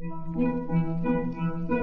Música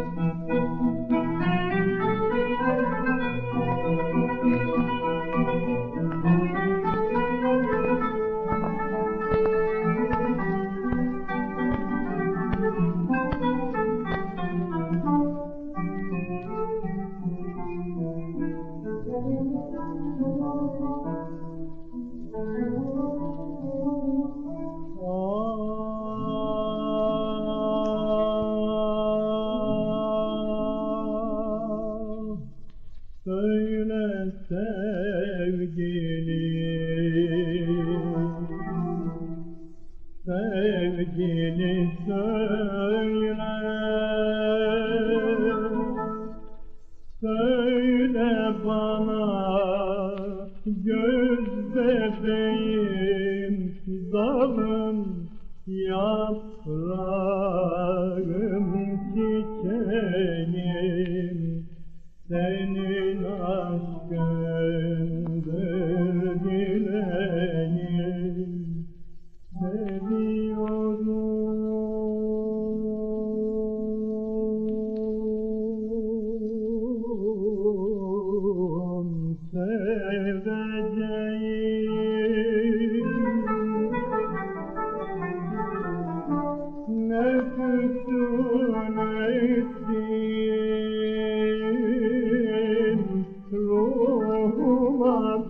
Söyle sevgilim Sevgili söyle. Söyle bana göz bebeğim Dalım yaprağım çiçeğim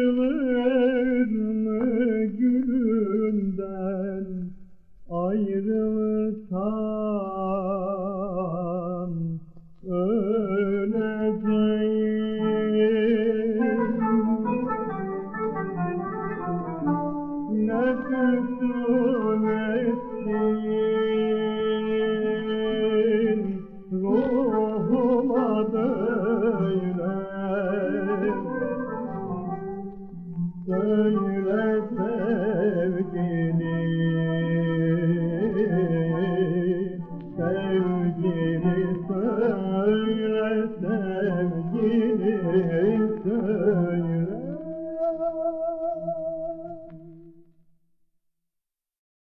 ayrılır mı gülünden ayrılırsan öleceğim Nefsün ettin ruhuma böyle söyle sevgini Sevgini söyle sevgini